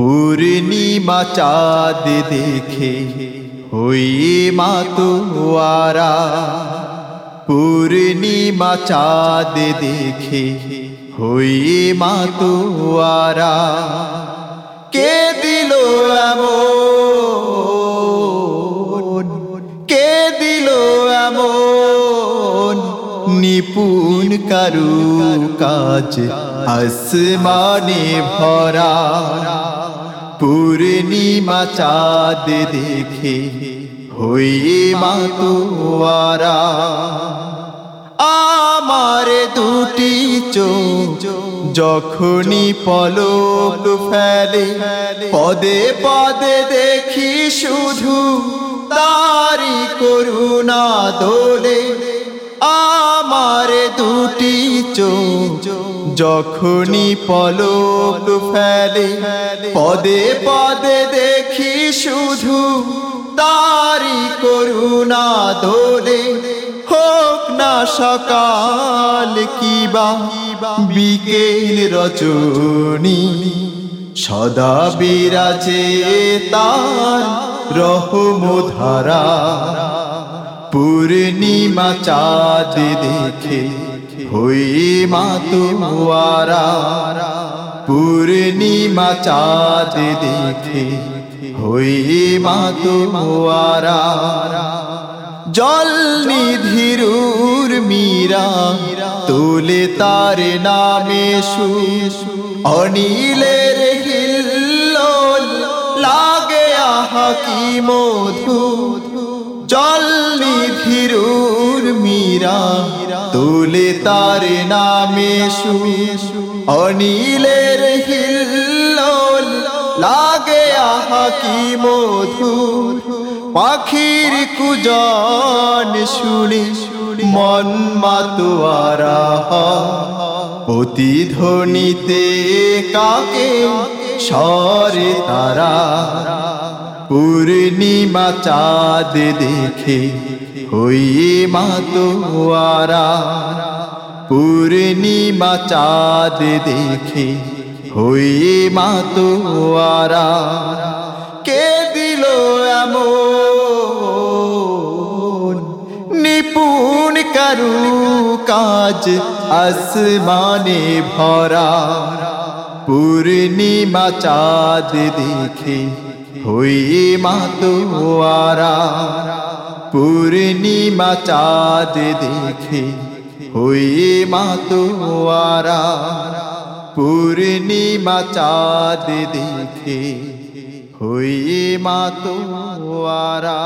পূর্ণিমা চাঁদ দেখে, হই মাতোয়ারা পূর্ণিমা চাঁদ দেখে, হই মাতোয়ারা কে দিল এমন? কে দিল এমন? নিপুণ কারু কাজ আসমানে ভরা। পূর্ণিমা চাঁদ দেখে, হই মাতোয়ারা আমার দুটি চোখ যখনই পলক ফেলে, পদে পদে দেখি শুধু তারি করুণা দোলে। আমার দুটি যখনই পলক ফেলে, পদে পদে দেখি শুধু তারি করুণা দোলে। হোক না সকাল কিবা বিকেল রজনী, সদা বিরাজে তার রহমধারা। পূর্ণিমা চাঁদ দেখে হই মাতুয়ারা পূর্ণিমা চাঁদ দেখে। হই মাতুয়ারা জল নিধিরুর মীরা, তুলে তার নামে সু। অনিলের হিল্লোল লাগে আহা কি মধু। জল নিধিরুর মীরা। তোলে তার নামে অনিলের হিল্লোল লাগে আহা কি মধু পাখির কুজন শুনে মন মাতোয়ারা প্রতিধ্বনিতে কাকে সরে তারা? পূর্ণিমা চাঁদ দেখে হই মাতোয়ারা পূর্ণিমা চাঁদ দেখে হই মাতোয়ারা কে দিল এমন? নিপুণ কারু কাজ আসমানে ভরা। পূর্ণিমা চাঁদ দেখে হই মাতোয়ারা পূর্ণিমা চাঁদ দেখে। হই মাতোয়ারা পূর্ণিমা চাঁদ দেখে। হই মাতোয়ারা